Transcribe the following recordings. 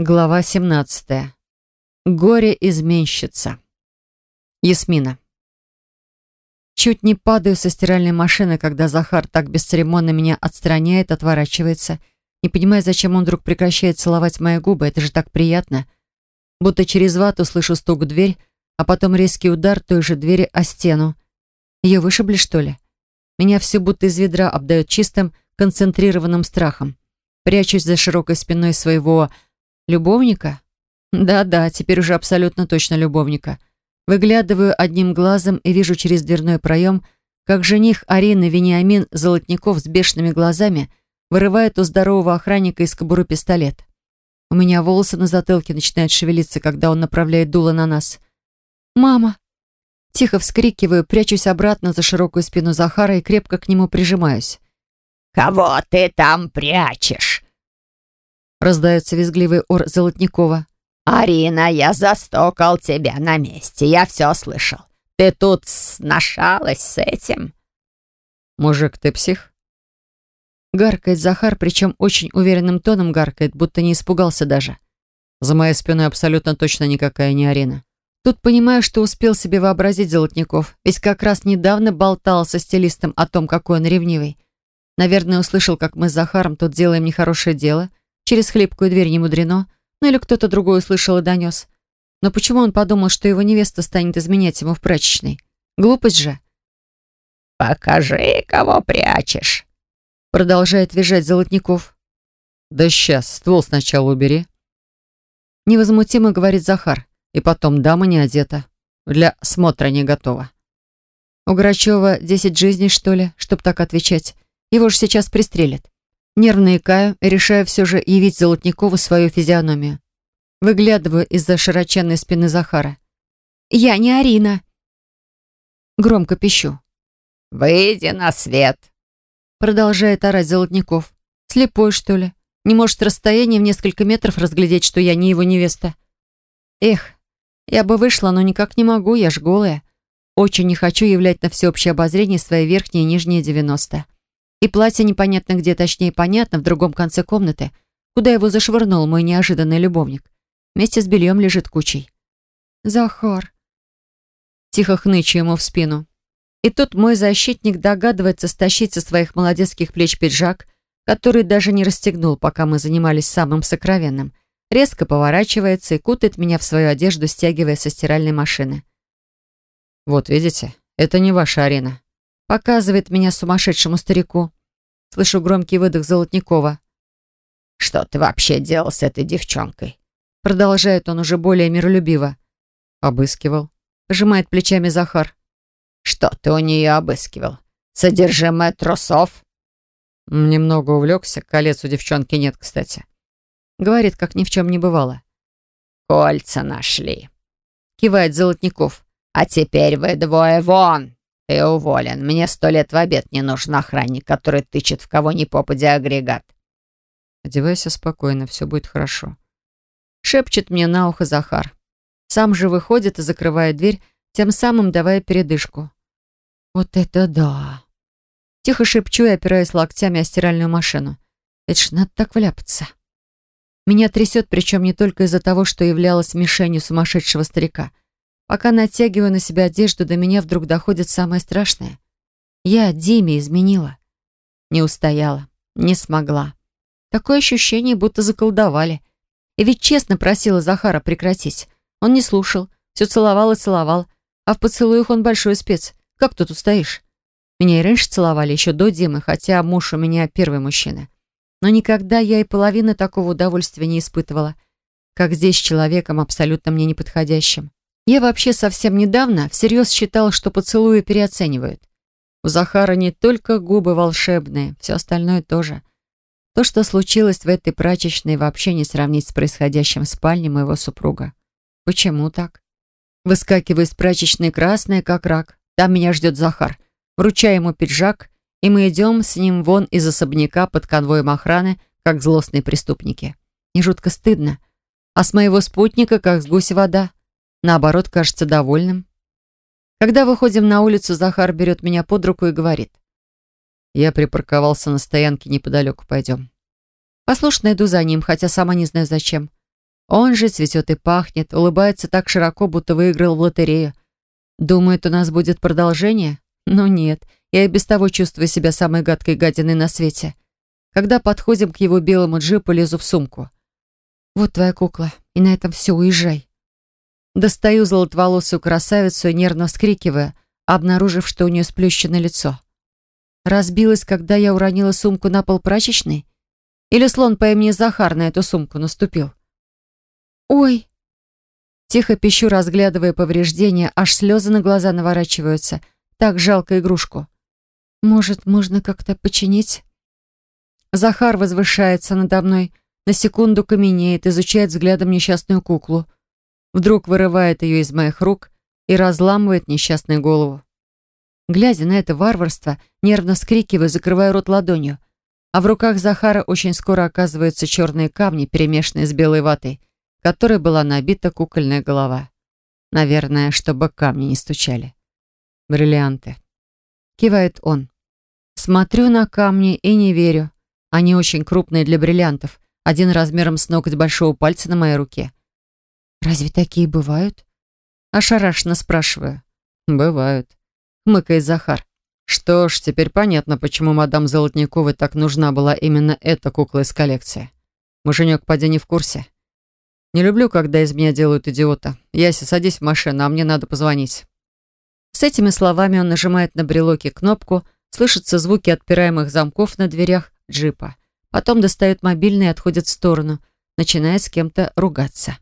Глава 17. Горе-изменщица. Ясмина. Чуть не падаю со стиральной машины, когда Захар так бесцеремонно меня отстраняет, отворачивается, не понимая, зачем он вдруг прекращает целовать мои губы. Это же так приятно. Будто через вату слышу стук в дверь, а потом резкий удар той же двери о стену. Ее вышибли, что ли? Меня все будто из ведра обдает чистым, концентрированным страхом. Прячусь за широкой спиной своего Любовника? Да-да, теперь уже абсолютно точно любовника. Выглядываю одним глазом и вижу через дверной проем, как жених Арины Вениамин Золотников с бешеными глазами вырывает у здорового охранника из кобуры пистолет. У меня волосы на затылке начинают шевелиться, когда он направляет дуло на нас. «Мама!» Тихо вскрикиваю, прячусь обратно за широкую спину Захара и крепко к нему прижимаюсь. «Кого ты там прячешь?» Раздается визгливый ор Золотникова. «Арина, я застокал тебя на месте. Я все слышал. Ты тут сношалась с этим?» «Мужик, ты псих?» Гаркает Захар, причем очень уверенным тоном гаркает, будто не испугался даже. За моей спиной абсолютно точно никакая не Арина. Тут понимаю, что успел себе вообразить Золотников, ведь как раз недавно болтал со стилистом о том, какой он ревнивый. Наверное, услышал, как мы с Захаром тут делаем нехорошее дело — Через хлипкую дверь не мудрено. Ну или кто-то другой услышал и донес. Но почему он подумал, что его невеста станет изменять ему в прачечной? Глупость же. «Покажи, кого прячешь», — продолжает визжать Золотников. «Да сейчас, ствол сначала убери». Невозмутимо говорит Захар. И потом дама не одета. Для смотра не готова. У Грачева десять жизней, что ли, чтоб так отвечать. Его же сейчас пристрелят. Нервно икаю и решаю все же явить Золотникову свою физиономию. Выглядываю из-за широченной спины Захара. «Я не Арина!» Громко пищу. «Выйди на свет!» Продолжает орать Золотников. «Слепой, что ли? Не может расстояние в несколько метров разглядеть, что я не его невеста?» «Эх, я бы вышла, но никак не могу, я ж голая. Очень не хочу являть на всеобщее обозрение свои верхние и нижние девяносто. И платье непонятно где, точнее понятно, в другом конце комнаты, куда его зашвырнул мой неожиданный любовник. Вместе с бельем лежит кучей. «Захар!» Тихо хнычу ему в спину. И тут мой защитник догадывается стащить со своих молодецких плеч пиджак, который даже не расстегнул, пока мы занимались самым сокровенным. Резко поворачивается и кутает меня в свою одежду, стягивая со стиральной машины. «Вот видите, это не ваша арена. Показывает меня сумасшедшему старику. Слышу громкий выдох Золотникова. «Что ты вообще делал с этой девчонкой?» Продолжает он уже более миролюбиво. «Обыскивал». Пожимает плечами Захар. «Что ты у нее обыскивал? Содержимое трусов?» Немного увлекся. Колец у девчонки нет, кстати. Говорит, как ни в чем не бывало. «Кольца нашли», — кивает Золотников. «А теперь вы двое вон!» «Ты уволен. Мне сто лет в обед не нужен охранник, который тычет в кого ни попадя агрегат». «Одевайся спокойно, все будет хорошо». Шепчет мне на ухо Захар. Сам же выходит и закрывает дверь, тем самым давая передышку. «Вот это да!» Тихо шепчу и опираюсь локтями о стиральную машину. Это ж надо так вляпаться. Меня трясет, причем не только из-за того, что являлась мишенью сумасшедшего старика — Пока натягиваю на себя одежду, до меня вдруг доходит самое страшное. Я Диме изменила. Не устояла, не смогла. Такое ощущение, будто заколдовали. И ведь честно просила Захара прекратить. Он не слушал, все целовал и целовал. А в поцелуях он большой спец. Как тут стоишь? Меня и раньше целовали, еще до Димы, хотя муж у меня первый мужчина. Но никогда я и половины такого удовольствия не испытывала, как здесь с человеком абсолютно мне неподходящим. Я вообще совсем недавно всерьез считала, что поцелуи переоценивают. У Захара не только губы волшебные, все остальное тоже. То, что случилось в этой прачечной, вообще не сравнить с происходящим в спальне моего супруга. Почему так? Выскакиваю из прачечной красная, как рак. Там меня ждет Захар. Вручаю ему пиджак, и мы идем с ним вон из особняка под конвоем охраны, как злостные преступники. Не жутко стыдно. А с моего спутника, как с гуся вода наоборот, кажется довольным. Когда выходим на улицу, Захар берет меня под руку и говорит. Я припарковался на стоянке неподалеку, пойдем. Послушно иду за ним, хотя сама не знаю зачем. Он же цветет и пахнет, улыбается так широко, будто выиграл в лотерею. Думает, у нас будет продолжение? Но нет, я и без того чувствую себя самой гадкой гадиной на свете. Когда подходим к его белому джипу, лезу в сумку. Вот твоя кукла, и на этом все, уезжай. Достаю золотоволосую красавицу и нервно вскрикивая, обнаружив, что у нее сплющено лицо. Разбилась, когда я уронила сумку на пол прачечной? Или слон по имени Захар на эту сумку наступил? «Ой!» Тихо пищу, разглядывая повреждения, аж слезы на глаза наворачиваются. Так жалко игрушку. «Может, можно как-то починить?» Захар возвышается надо мной, на секунду каменеет, изучает взглядом несчастную куклу. Вдруг вырывает ее из моих рук и разламывает несчастную голову. Глядя на это варварство, нервно вскрикиваю, закрывая рот ладонью. А в руках Захара очень скоро оказываются черные камни, перемешанные с белой ватой, которой была набита кукольная голова. Наверное, чтобы камни не стучали. Бриллианты. Кивает он. Смотрю на камни и не верю. Они очень крупные для бриллиантов. Один размером с ноготь большого пальца на моей руке. «Разве такие бывают?» Ошарашенно спрашиваю. «Бывают», — хмыкает Захар. «Что ж, теперь понятно, почему мадам Золотниковой так нужна была именно эта кукла из коллекции. Муженек, поди не в курсе. Не люблю, когда из меня делают идиота. Яся, садись в машину, а мне надо позвонить». С этими словами он нажимает на брелоке кнопку, слышатся звуки отпираемых замков на дверях джипа. Потом достает мобильный и отходит в сторону, начинает с кем-то ругаться.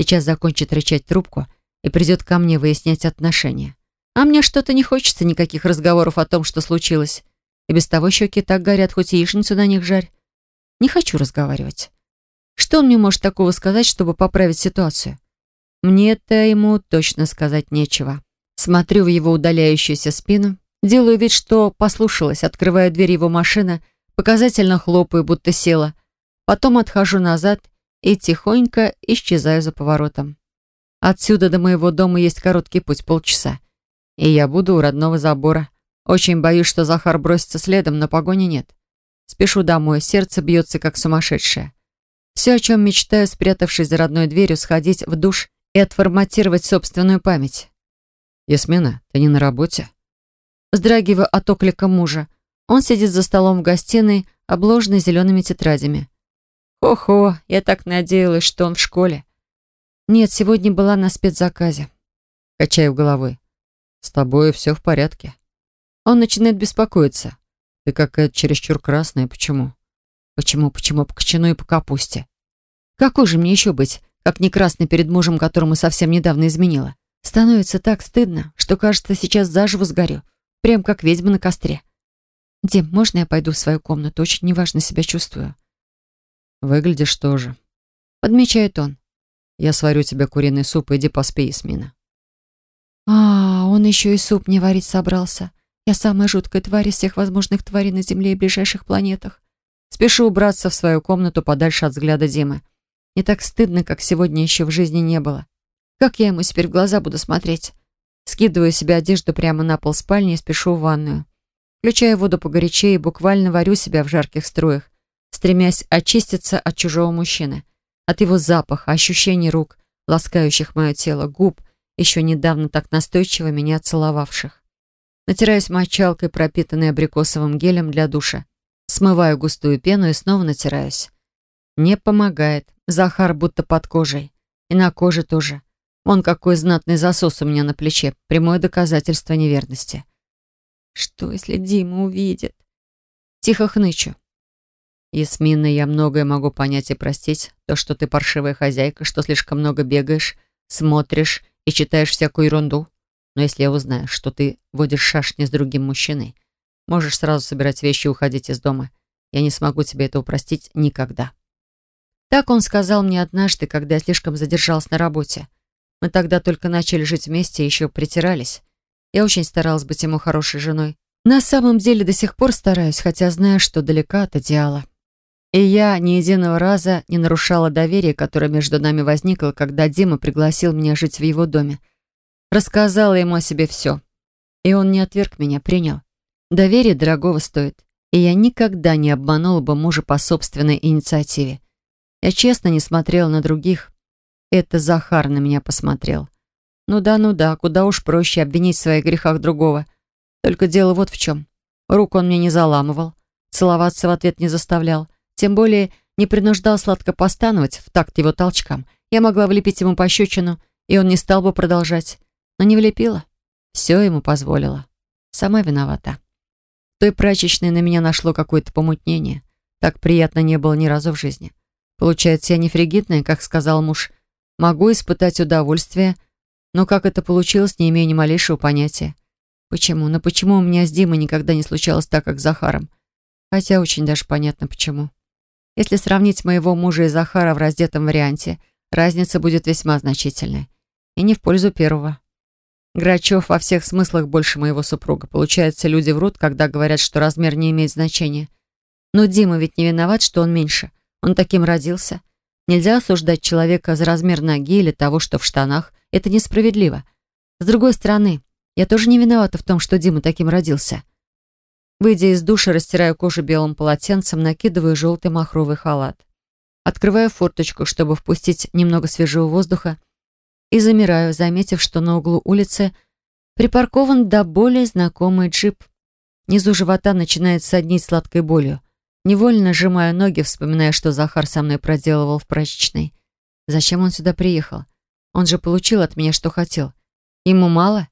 Сейчас закончит рычать трубку и придет ко мне выяснять отношения. А мне что-то не хочется никаких разговоров о том, что случилось. И без того щеки так горят, хоть яичницу на них жарь. Не хочу разговаривать. Что он мне может такого сказать, чтобы поправить ситуацию? Мне-то ему точно сказать нечего. Смотрю в его удаляющуюся спину, делаю вид, что послушалась, открываю дверь его машины, показательно хлопаю, будто села. Потом отхожу назад и тихонько исчезаю за поворотом. Отсюда до моего дома есть короткий путь, полчаса. И я буду у родного забора. Очень боюсь, что Захар бросится следом, но погони нет. Спешу домой, сердце бьется, как сумасшедшее. Все, о чем мечтаю, спрятавшись за родной дверью, сходить в душ и отформатировать собственную память. «Ясмина, ты не на работе?» Вздрагиваю от оклика мужа. Он сидит за столом в гостиной, обложенный зелеными тетрадями. Охо, я так надеялась, что он в школе. Нет, сегодня была на спецзаказе. Качаю головой. С тобой все в порядке. Он начинает беспокоиться. Ты какая-то чересчур красная. Почему? Почему, почему по кочану и по капусте? Какой же мне еще быть, как не красный перед мужем, которому совсем недавно изменила? Становится так стыдно, что, кажется, сейчас заживо сгорю. Прям как ведьма на костре. Дим, можно я пойду в свою комнату? Очень неважно себя чувствую. Выглядишь тоже. Подмечает он. Я сварю тебе куриный суп, иди поспи, Ясмина. А, он еще и суп не варить собрался. Я самая жуткая тварь из всех возможных тварей на Земле и ближайших планетах. Спешу убраться в свою комнату подальше от взгляда Димы. Не так стыдно, как сегодня еще в жизни не было. Как я ему теперь в глаза буду смотреть? Скидываю себе одежду прямо на пол спальни и спешу в ванную. Включаю воду погорячее и буквально варю себя в жарких струях стремясь очиститься от чужого мужчины, от его запаха, ощущений рук, ласкающих мое тело, губ, еще недавно так настойчиво меня целовавших. Натираюсь мочалкой, пропитанной абрикосовым гелем для душа. Смываю густую пену и снова натираюсь. Не помогает. Захар будто под кожей. И на коже тоже. Он какой знатный засос у меня на плече. Прямое доказательство неверности. Что, если Дима увидит? Тихо хнычу. Ясмина, я многое могу понять и простить. То, что ты паршивая хозяйка, что слишком много бегаешь, смотришь и читаешь всякую ерунду. Но если я узнаю, что ты водишь шашни с другим мужчиной, можешь сразу собирать вещи и уходить из дома. Я не смогу тебе это упростить никогда. Так он сказал мне однажды, когда я слишком задержалась на работе. Мы тогда только начали жить вместе и еще притирались. Я очень старалась быть ему хорошей женой. На самом деле до сих пор стараюсь, хотя знаю, что далека от идеала. И я ни единого раза не нарушала доверие, которое между нами возникло, когда Дима пригласил меня жить в его доме. Рассказала ему о себе все. И он не отверг меня, принял. Доверие дорогого стоит. И я никогда не обманула бы мужа по собственной инициативе. Я честно не смотрела на других. Это Захар на меня посмотрел. Ну да, ну да, куда уж проще обвинить в своих грехах другого. Только дело вот в чем. Руку он мне не заламывал, целоваться в ответ не заставлял, тем более не принуждал сладко постановать в такт его толчкам. Я могла влепить ему пощечину, и он не стал бы продолжать. Но не влепила. Все ему позволила. Сама виновата. В той прачечной на меня нашло какое-то помутнение. Так приятно не было ни разу в жизни. Получается, я не фригидная, как сказал муж. Могу испытать удовольствие, но как это получилось, не имею ни малейшего понятия. Почему? Но почему у меня с Димой никогда не случалось так, как с Захаром? Хотя очень даже понятно, почему. Если сравнить моего мужа и Захара в раздетом варианте, разница будет весьма значительной. И не в пользу первого. Грачев во всех смыслах больше моего супруга. Получается, люди врут, когда говорят, что размер не имеет значения. Но Дима ведь не виноват, что он меньше. Он таким родился. Нельзя осуждать человека за размер ноги или того, что в штанах. Это несправедливо. С другой стороны, я тоже не виновата в том, что Дима таким родился. Выйдя из душа, растираю кожу белым полотенцем, накидываю желтый махровый халат. Открываю форточку, чтобы впустить немного свежего воздуха, и замираю, заметив, что на углу улицы припаркован до более знакомый джип. Внизу живота начинает соднить сладкой болью. Невольно сжимаю ноги, вспоминая, что Захар со мной проделывал в прачечной. Зачем он сюда приехал? Он же получил от меня, что хотел. Ему мало?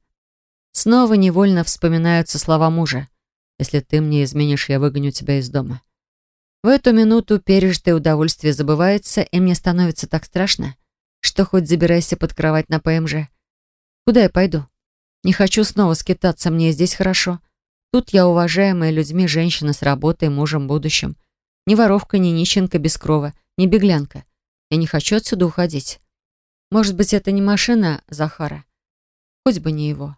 Снова невольно вспоминаются слова мужа. «Если ты мне изменишь, я выгоню тебя из дома». В эту минуту пережитое удовольствие забывается, и мне становится так страшно, что хоть забирайся под кровать на ПМЖ. Куда я пойду? Не хочу снова скитаться, мне здесь хорошо. Тут я уважаемая людьми женщина с работой, мужем, будущим. Ни воровка, ни нищенка без крова, ни беглянка. Я не хочу отсюда уходить. Может быть, это не машина Захара? Хоть бы не его.